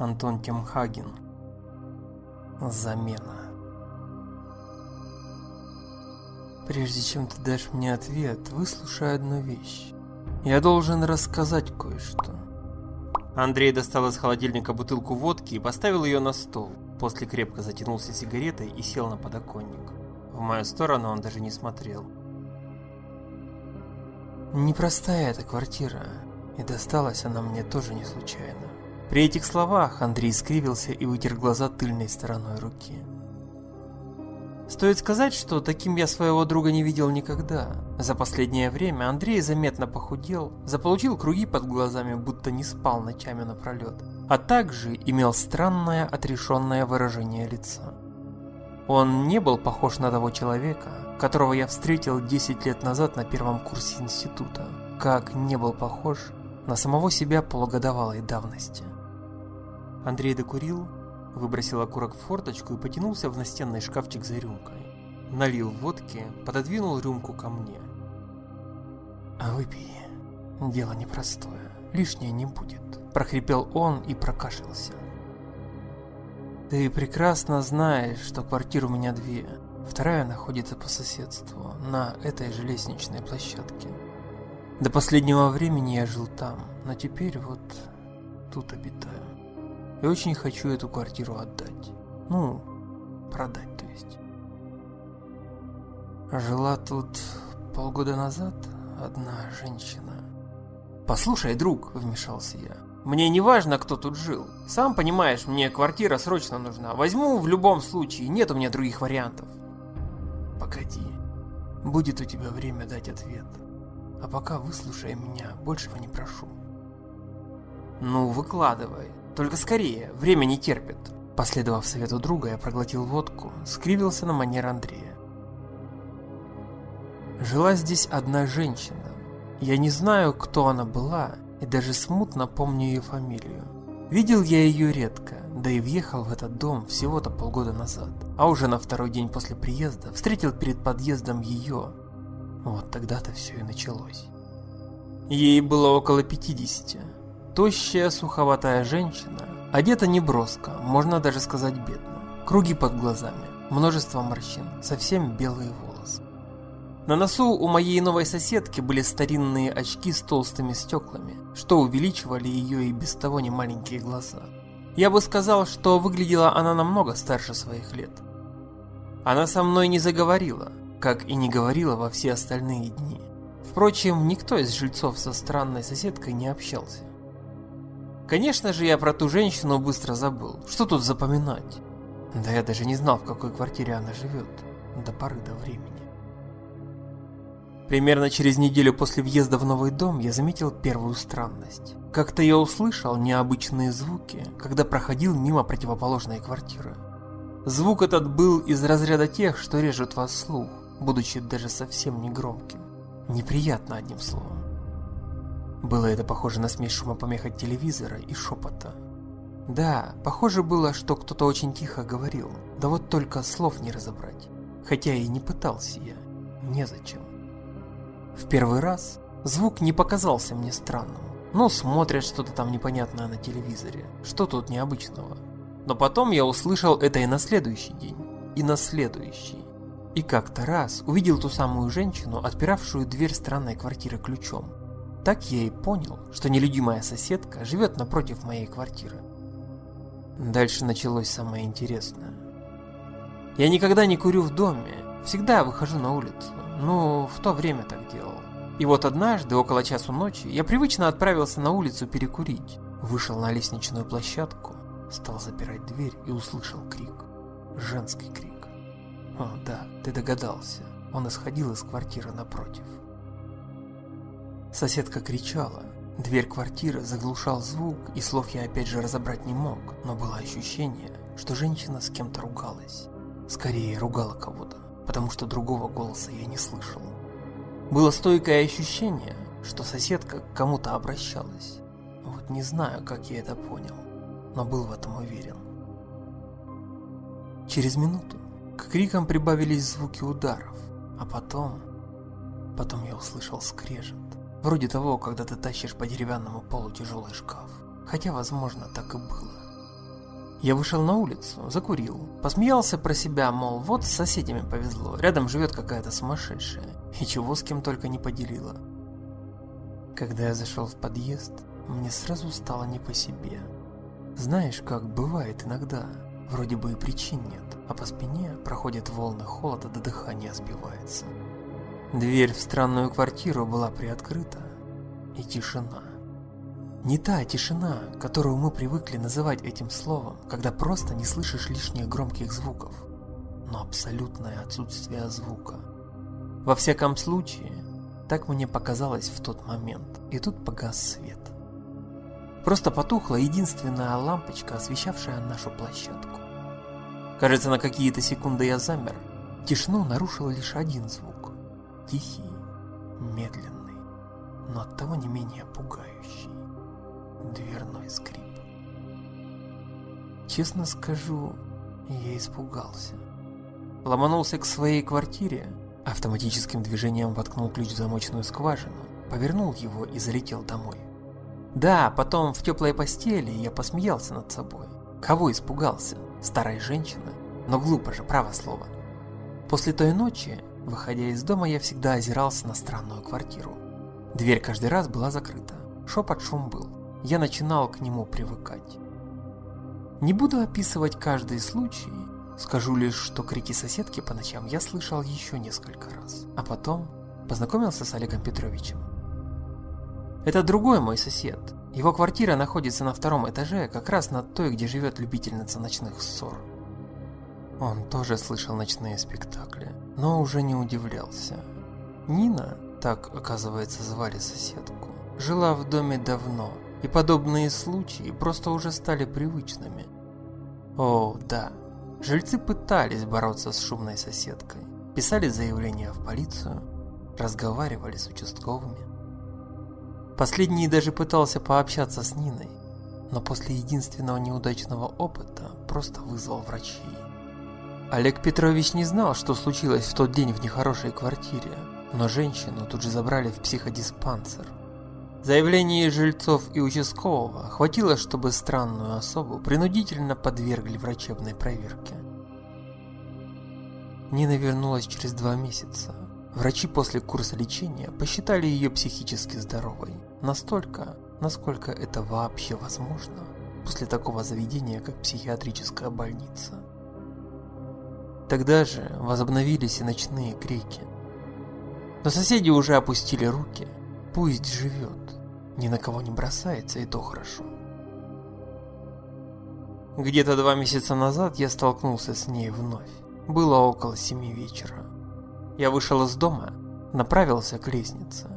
Антон Темхаген. Замена. Прежде чем ты дашь мне ответ, выслушай одну вещь. Я должен рассказать кое-что. Андрей достал из холодильника бутылку водки и поставил ее на стол. После крепко затянулся сигаретой и сел на подоконник. В мою сторону он даже не смотрел. Непростая эта квартира, и досталась она мне тоже не случайно. При этих словах Андрей скривился и вытер глаза тыльной стороной руки. Стоит сказать, что таким я своего друга не видел никогда. За последнее время Андрей заметно похудел, заполучил круги под глазами, будто не спал ночами напролет, а также имел странное отрешенное выражение лица. Он не был похож на того человека, которого я встретил 10 лет назад на первом курсе института, как не был похож на самого себя полугодовалой давности. Андрей докурил, выбросил окурок в форточку и потянулся в настенный шкафчик за рюмкой. Налил водки, пододвинул рюмку ко мне. «А выпей. Дело непростое. Лишнее не будет», – прохрипел он и прокашлялся. «Ты прекрасно знаешь, что квартир у меня две. Вторая находится по соседству, на этой же лестничной площадке. До последнего времени я жил там, но теперь вот тут обитаю. И очень хочу эту квартиру отдать. Ну, продать, то есть. Жила тут полгода назад одна женщина. «Послушай, друг», — вмешался я, — «мне не важно, кто тут жил. Сам понимаешь, мне квартира срочно нужна. Возьму в любом случае, нет у меня других вариантов». «Погоди, будет у тебя время дать ответ. А пока выслушай меня, большего не прошу». «Ну, выкладывай», только скорее, время не терпит. Последовав совету друга, я проглотил водку, скривился на манер Андрея. Жила здесь одна женщина. Я не знаю, кто она была, и даже смутно помню ее фамилию. Видел я ее редко, да и въехал в этот дом всего-то полгода назад. А уже на второй день после приезда встретил перед подъездом ее. Вот тогда-то все и началось. Ей было около 50. Тощая, суховатая женщина, одета неброско, можно даже сказать бедно. Круги под глазами, множество морщин, совсем белые волосы. На носу у моей новой соседки были старинные очки с толстыми стеклами, что увеличивали ее и без того не маленькие глаза. Я бы сказал, что выглядела она намного старше своих лет. Она со мной не заговорила, как и не говорила во все остальные дни. Впрочем, никто из жильцов со странной соседкой не общался. Конечно же, я про ту женщину быстро забыл. Что тут запоминать? Да я даже не знал, в какой квартире она живет. До поры до времени. Примерно через неделю после въезда в новый дом я заметил первую странность. Как-то я услышал необычные звуки, когда проходил мимо противоположной квартиры. Звук этот был из разряда тех, что режут вас слух, будучи даже совсем негромким. Неприятно одним словом. Было это похоже на смесь шумопомех от телевизора и шепота. Да, похоже было, что кто-то очень тихо говорил, да вот только слов не разобрать. Хотя и не пытался я, незачем. В первый раз звук не показался мне странным. Ну, смотрят что-то там непонятное на телевизоре, что тут необычного. Но потом я услышал это и на следующий день, и на следующий. И как-то раз увидел ту самую женщину, отпиравшую дверь странной квартиры ключом. Так я и понял, что нелюдимая соседка живет напротив моей квартиры. Дальше началось самое интересное. Я никогда не курю в доме, всегда выхожу на улицу. Ну, в то время так делал. И вот однажды, около часу ночи, я привычно отправился на улицу перекурить. Вышел на лестничную площадку, стал запирать дверь и услышал крик. Женский крик. О, да, ты догадался. Он исходил из квартиры напротив. Соседка кричала. Дверь квартиры заглушал звук, и слов я опять же разобрать не мог, но было ощущение, что женщина с кем-то ругалась. Скорее, ругала кого-то, потому что другого голоса я не слышал. Было стойкое ощущение, что соседка к кому-то обращалась. Вот не знаю, как я это понял, но был в этом уверен. Через минуту к крикам прибавились звуки ударов, а потом... Потом я услышал скрежет. Вроде того, когда ты тащишь по деревянному полу тяжелый шкаф. Хотя, возможно, так и было. Я вышел на улицу, закурил, посмеялся про себя, мол, вот с соседями повезло, рядом живет какая-то сумасшедшая, и чего с кем только не поделила. Когда я зашел в подъезд, мне сразу стало не по себе. Знаешь, как бывает иногда, вроде бы и причин нет, а по спине проходят волны холода до дыхания сбивается. Дверь в странную квартиру была приоткрыта, и тишина. Не та тишина, которую мы привыкли называть этим словом, когда просто не слышишь лишних громких звуков, но абсолютное отсутствие звука. Во всяком случае, так мне показалось в тот момент, и тут погас свет. Просто потухла единственная лампочка, освещавшая нашу площадку. Кажется, на какие-то секунды я замер. Тишину нарушил лишь один звук. Тихий, медленный, но оттого не менее пугающий дверной скрип. Честно скажу, я испугался. Ломанулся к своей квартире, автоматическим движением воткнул ключ в замочную скважину, повернул его и залетел домой. Да, потом в теплой постели я посмеялся над собой. Кого испугался? Старой женщины? Но глупо же, право слово. После той ночи, выходя из дома, я всегда озирался на странную квартиру. Дверь каждый раз была закрыта. Шепот шум был я начинал к нему привыкать. Не буду описывать каждый случай, скажу лишь, что крики соседки по ночам я слышал еще несколько раз, а потом познакомился с Олегом Петровичем. Это другой мой сосед. Его квартира находится на втором этаже, как раз над той, где живет любительница ночных ссор. Он тоже слышал ночные спектакли, но уже не удивлялся. Нина, так оказывается звали соседку, жила в доме давно, и подобные случаи просто уже стали привычными. О, да, жильцы пытались бороться с шумной соседкой, писали заявления в полицию, разговаривали с участковыми. Последний даже пытался пообщаться с Ниной, но после единственного неудачного опыта просто вызвал врачей. Олег Петрович не знал, что случилось в тот день в нехорошей квартире, но женщину тут же забрали в психодиспансер. Заявлений жильцов и участкового хватило, чтобы странную особу принудительно подвергли врачебной проверке. Нина вернулась через два месяца. Врачи после курса лечения посчитали ее психически здоровой. Настолько, насколько это вообще возможно после такого заведения, как психиатрическая больница. Тогда же возобновились и ночные крики. Но соседи уже опустили руки – Пусть живет. Ни на кого не бросается, и то хорошо. Где-то два месяца назад я столкнулся с ней вновь. Было около семи вечера. Я вышел из дома, направился к лестнице.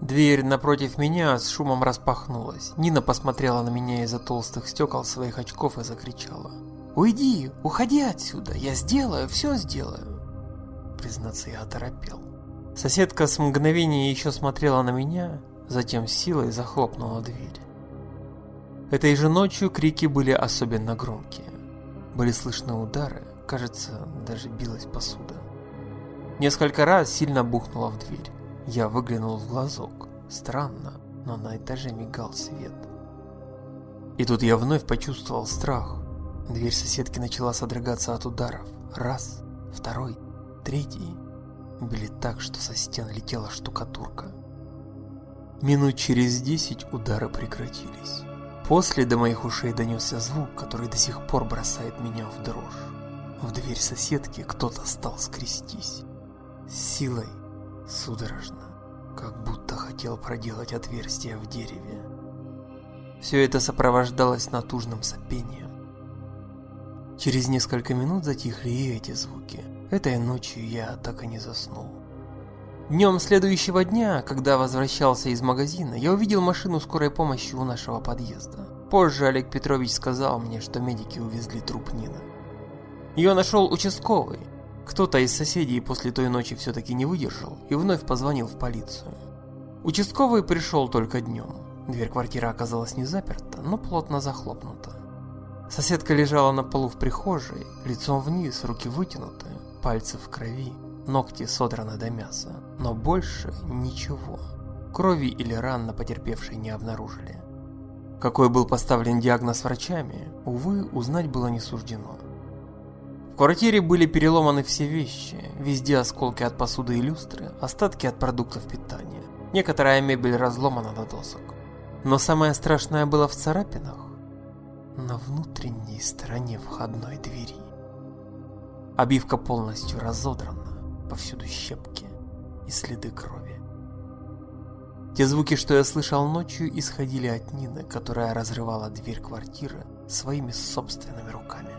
Дверь напротив меня с шумом распахнулась. Нина посмотрела на меня из-за толстых стекол своих очков и закричала. «Уйди, уходи отсюда, я сделаю, все сделаю!» Признаться, я оторопел. Соседка с мгновения еще смотрела на меня, затем силой захлопнула дверь. Этой же ночью крики были особенно громкие. Были слышны удары, кажется, даже билась посуда. Несколько раз сильно бухнула в дверь. Я выглянул в глазок. Странно, но на этаже мигал свет. И тут я вновь почувствовал страх. Дверь соседки начала содрогаться от ударов. Раз, второй, третий били так, что со стен летела штукатурка. Минут через десять удары прекратились. После до моих ушей донесся звук, который до сих пор бросает меня в дрожь. В дверь соседки кто-то стал скрестись. С силой, судорожно, как будто хотел проделать отверстие в дереве. Все это сопровождалось натужным сопением. Через несколько минут затихли и эти звуки. Этой ночью я так и не заснул. Днем следующего дня, когда возвращался из магазина, я увидел машину скорой помощи у нашего подъезда. Позже Олег Петрович сказал мне, что медики увезли труп Нины. Ее нашел участковый. Кто-то из соседей после той ночи все-таки не выдержал и вновь позвонил в полицию. Участковый пришел только днем. Дверь квартиры оказалась не заперта, но плотно захлопнута. Соседка лежала на полу в прихожей, лицом вниз, руки вытянуты, пальцы в крови, ногти содраны до мяса, но больше ничего. Крови или ран на потерпевшей не обнаружили. Какой был поставлен диагноз врачами, увы, узнать было не суждено. В квартире были переломаны все вещи, везде осколки от посуды и люстры, остатки от продуктов питания. Некоторая мебель разломана до досок. Но самое страшное было в царапинах на внутренней стороне входной двери. Обивка полностью разодрана, повсюду щепки и следы крови. Те звуки, что я слышал ночью, исходили от Нины, которая разрывала дверь квартиры своими собственными руками.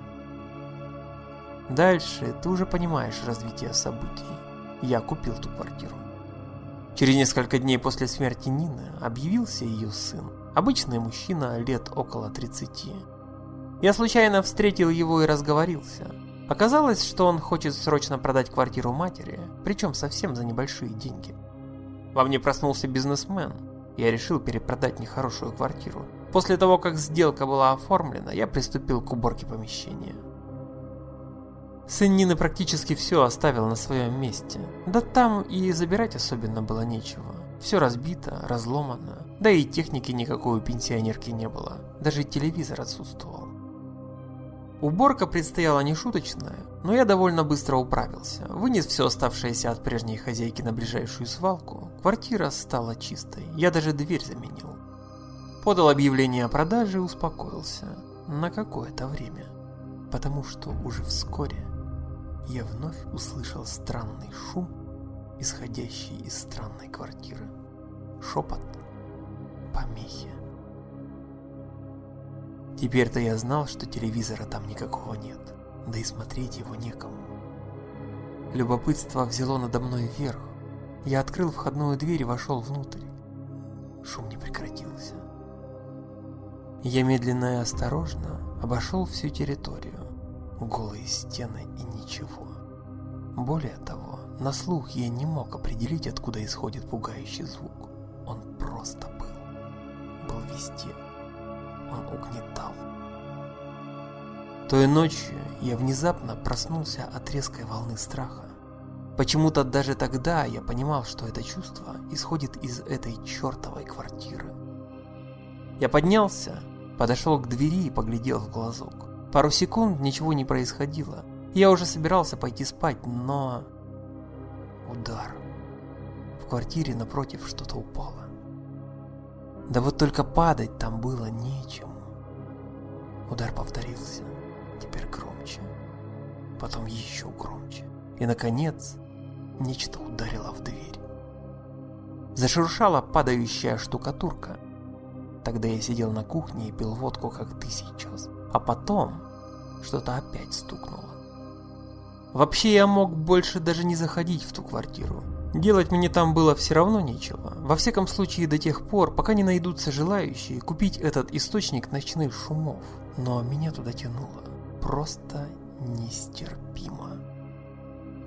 Дальше ты уже понимаешь развитие событий. Я купил ту квартиру. Через несколько дней после смерти Нины объявился ее сын, обычный мужчина лет около 30. Я случайно встретил его и разговорился. Оказалось, что он хочет срочно продать квартиру матери, причем совсем за небольшие деньги. Во мне проснулся бизнесмен. Я решил перепродать нехорошую квартиру. После того, как сделка была оформлена, я приступил к уборке помещения. Сын Нины практически все оставил на своем месте. Да там и забирать особенно было нечего. Все разбито, разломано. Да и техники никакой у пенсионерки не было. Даже телевизор отсутствовал. Уборка предстояла нешуточная, но я довольно быстро управился. Вынес все оставшееся от прежней хозяйки на ближайшую свалку. Квартира стала чистой, я даже дверь заменил. Подал объявление о продаже и успокоился. На какое-то время. Потому что уже вскоре я вновь услышал странный шум, исходящий из странной квартиры. Шепот, помехи. Теперь-то я знал, что телевизора там никакого нет, да и смотреть его некому. Любопытство взяло надо мной вверх. Я открыл входную дверь и вошел внутрь. Шум не прекратился. Я медленно и осторожно обошел всю территорию. Голые стены и ничего. Более того, на слух я не мог определить, откуда исходит пугающий звук. Он просто Был везде он угнетал. Той ночью я внезапно проснулся от резкой волны страха. Почему-то даже тогда я понимал, что это чувство исходит из этой чертовой квартиры. Я поднялся, подошел к двери и поглядел в глазок. Пару секунд ничего не происходило. Я уже собирался пойти спать, но... Удар. В квартире напротив что-то упало. Да вот только падать там было нечему. Удар повторился, теперь громче, потом еще громче. И, наконец, нечто ударило в дверь. Зашуршала падающая штукатурка. Тогда я сидел на кухне и пил водку, как ты сейчас. А потом что-то опять стукнуло. Вообще я мог больше даже не заходить в ту квартиру. Делать мне там было все равно нечего, во всяком случае до тех пор, пока не найдутся желающие купить этот источник ночных шумов. Но меня туда тянуло просто нестерпимо.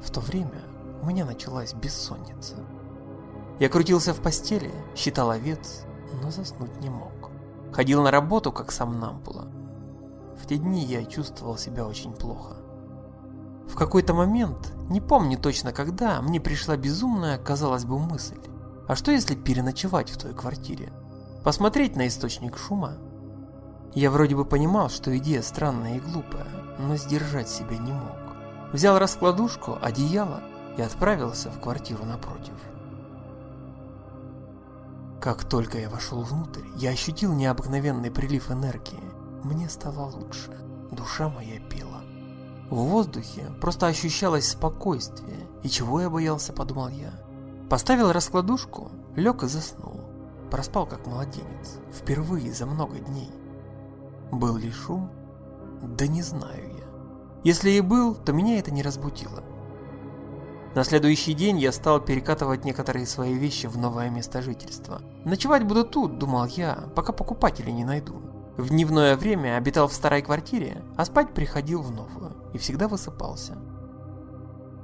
В то время у меня началась бессонница. Я крутился в постели, считал овец, но заснуть не мог. Ходил на работу, как сам Нампула. В те дни я чувствовал себя очень плохо. В какой-то момент, не помню точно когда, мне пришла безумная, казалось бы, мысль. А что если переночевать в той квартире? Посмотреть на источник шума? Я вроде бы понимал, что идея странная и глупая, но сдержать себя не мог. Взял раскладушку, одеяло и отправился в квартиру напротив. Как только я вошел внутрь, я ощутил необыкновенный прилив энергии. Мне стало лучше, душа моя пела. В воздухе просто ощущалось спокойствие, и чего я боялся, подумал я. Поставил раскладушку, лег и заснул. Проспал как младенец, впервые за много дней. Был ли шум? Да не знаю я. Если и был, то меня это не разбудило. На следующий день я стал перекатывать некоторые свои вещи в новое место жительства. Ночевать буду тут, думал я, пока покупателей не найду. В дневное время обитал в старой квартире, а спать приходил в новую и всегда высыпался.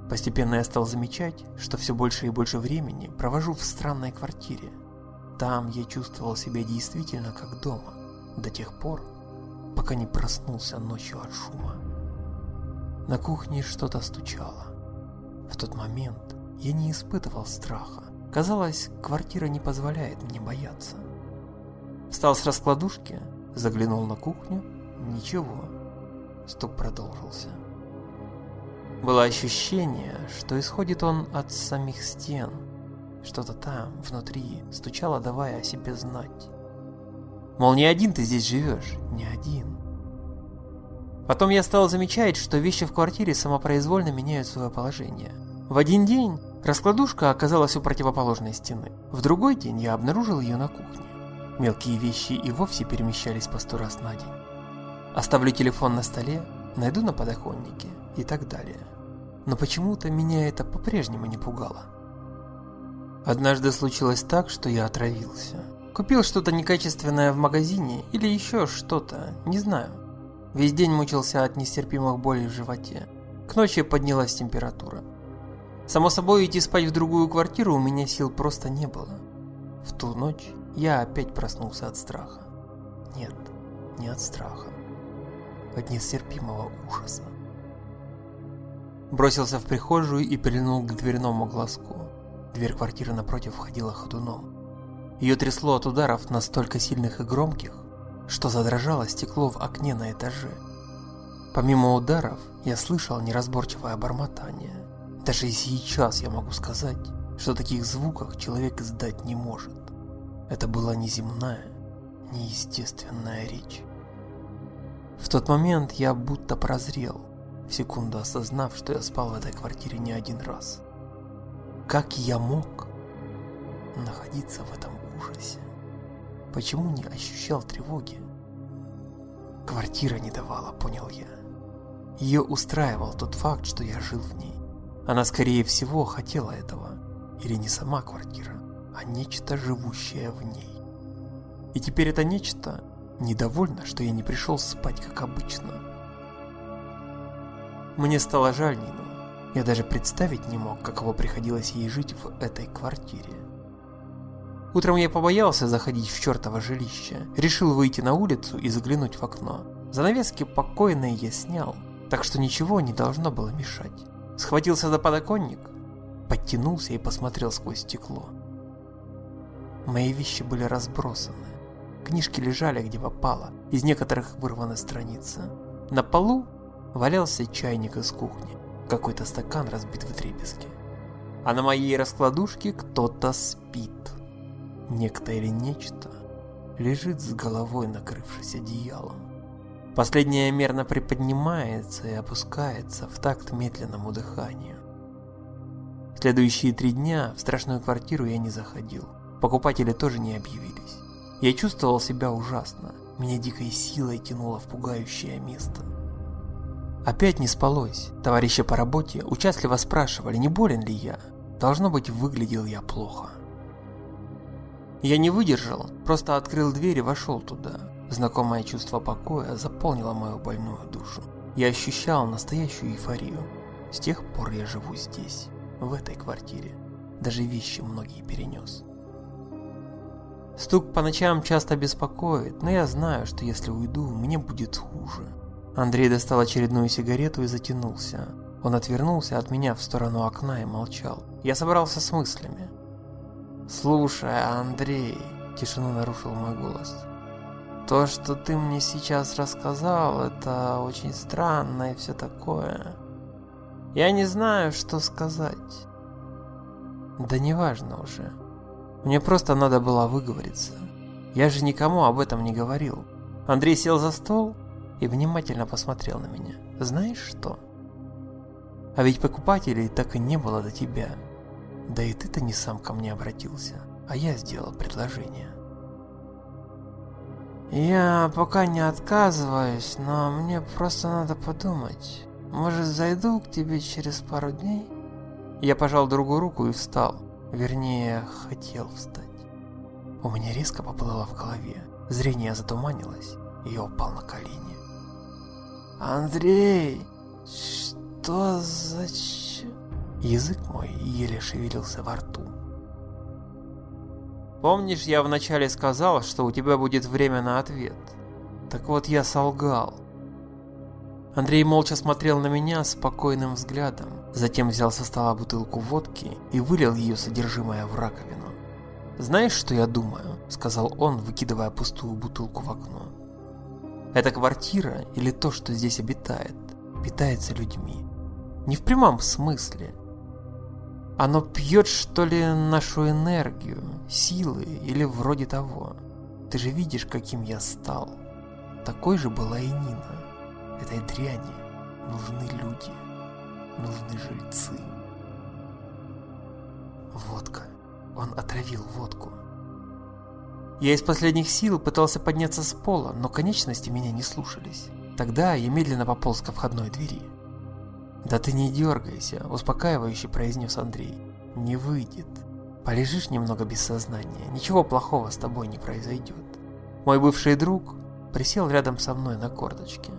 Постепенно я стал замечать, что все больше и больше времени провожу в странной квартире. Там я чувствовал себя действительно как дома, до тех пор, пока не проснулся ночью от шума. На кухне что-то стучало. В тот момент я не испытывал страха. Казалось, квартира не позволяет мне бояться. Встал с раскладушки, заглянул на кухню. Ничего. Стук продолжился. Было ощущение, что исходит он от самих стен. Что-то там, внутри, стучало, давая о себе знать. Мол, не один ты здесь живешь, не один. Потом я стал замечать, что вещи в квартире самопроизвольно меняют свое положение. В один день раскладушка оказалась у противоположной стены. В другой день я обнаружил ее на кухне. Мелкие вещи и вовсе перемещались по сто раз на день. Оставлю телефон на столе, найду на подоконнике и так далее. Но почему-то меня это по-прежнему не пугало. Однажды случилось так, что я отравился. Купил что-то некачественное в магазине или еще что-то, не знаю. Весь день мучился от нестерпимых болей в животе. К ночи поднялась температура. Само собой, идти спать в другую квартиру у меня сил просто не было. В ту ночь я опять проснулся от страха. Нет, не от страха. От нестерпимого ужаса. Бросился в прихожую и прильнул к дверному глазку. Дверь квартиры напротив ходила ходуном. Ее трясло от ударов настолько сильных и громких, что задрожало стекло в окне на этаже. Помимо ударов, я слышал неразборчивое бормотание. Даже и сейчас я могу сказать, что таких звуков человек издать не может. Это была неземная, неестественная речь. В тот момент я будто прозрел, в секунду осознав, что я спал в этой квартире не один раз. Как я мог находиться в этом ужасе? Почему не ощущал тревоги? Квартира не давала, понял я. Ее устраивал тот факт, что я жил в ней. Она, скорее всего, хотела этого. Или не сама квартира, а нечто, живущее в ней. И теперь это нечто недовольно, что я не пришел спать, как обычно. Мне стало жаль Нину. Я даже представить не мог, каково приходилось ей жить в этой квартире. Утром я побоялся заходить в чертово жилище. Решил выйти на улицу и заглянуть в окно. Занавески покойные я снял, так что ничего не должно было мешать. Схватился за подоконник, подтянулся и посмотрел сквозь стекло. Мои вещи были разбросаны. Книжки лежали где попало, из некоторых вырваны страницы. На полу валялся чайник из кухни, какой-то стакан разбит в дребезги. А на моей раскладушке кто-то спит. Некто или нечто лежит с головой, накрывшись одеялом. Последнее мерно приподнимается и опускается в такт медленному дыханию. Следующие три дня в страшную квартиру я не заходил. Покупатели тоже не объявились. Я чувствовал себя ужасно. Меня дикой силой тянуло в пугающее место. Опять не спалось. Товарищи по работе участливо спрашивали, не болен ли я. Должно быть, выглядел я плохо. Я не выдержал, просто открыл дверь и вошел туда. Знакомое чувство покоя заполнило мою больную душу. Я ощущал настоящую эйфорию. С тех пор я живу здесь, в этой квартире. Даже вещи многие перенес. Стук по ночам часто беспокоит, но я знаю, что если уйду, мне будет хуже. Андрей достал очередную сигарету и затянулся. Он отвернулся от меня в сторону окна и молчал. Я собрался с мыслями. «Слушай, Андрей», – тишину нарушил мой голос. «То, что ты мне сейчас рассказал, это очень странно и все такое. Я не знаю, что сказать». «Да неважно уже. Мне просто надо было выговориться. Я же никому об этом не говорил». Андрей сел за стол и внимательно посмотрел на меня. «Знаешь что? А ведь покупателей так и не было до тебя». Да и ты-то не сам ко мне обратился, а я сделал предложение. Я пока не отказываюсь, но мне просто надо подумать. Может, зайду к тебе через пару дней? Я пожал другую руку и встал. Вернее, хотел встать. У меня резко поплыло в голове. Зрение затуманилось, и я упал на колени. Андрей, что за Язык мой еле шевелился во рту. Помнишь, я вначале сказал, что у тебя будет время на ответ? Так вот я солгал. Андрей молча смотрел на меня спокойным взглядом, затем взял со стола бутылку водки и вылил ее содержимое в раковину. «Знаешь, что я думаю?» – сказал он, выкидывая пустую бутылку в окно. «Эта квартира или то, что здесь обитает, питается людьми. Не в прямом смысле. Оно пьет, что ли, нашу энергию, силы или вроде того. Ты же видишь, каким я стал. Такой же была и Нина. Этой дряни нужны люди, нужны жильцы. Водка. Он отравил водку. Я из последних сил пытался подняться с пола, но конечности меня не слушались. Тогда я медленно пополз ко входной двери. «Да ты не дергайся», – успокаивающе произнес Андрей. «Не выйдет. Полежишь немного без сознания, ничего плохого с тобой не произойдет». Мой бывший друг присел рядом со мной на корточке.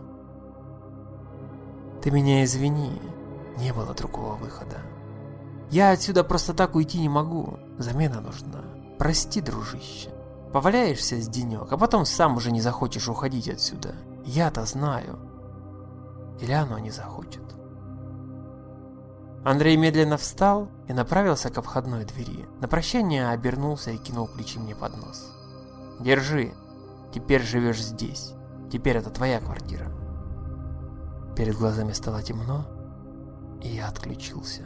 «Ты меня извини, не было другого выхода. Я отсюда просто так уйти не могу, замена нужна. Прости, дружище. Поваляешься с денек, а потом сам уже не захочешь уходить отсюда. Я-то знаю. Или оно не захочет». Андрей медленно встал и направился к входной двери. На прощание обернулся и кинул ключи мне под нос. «Держи, теперь живешь здесь. Теперь это твоя квартира». Перед глазами стало темно, и отключился.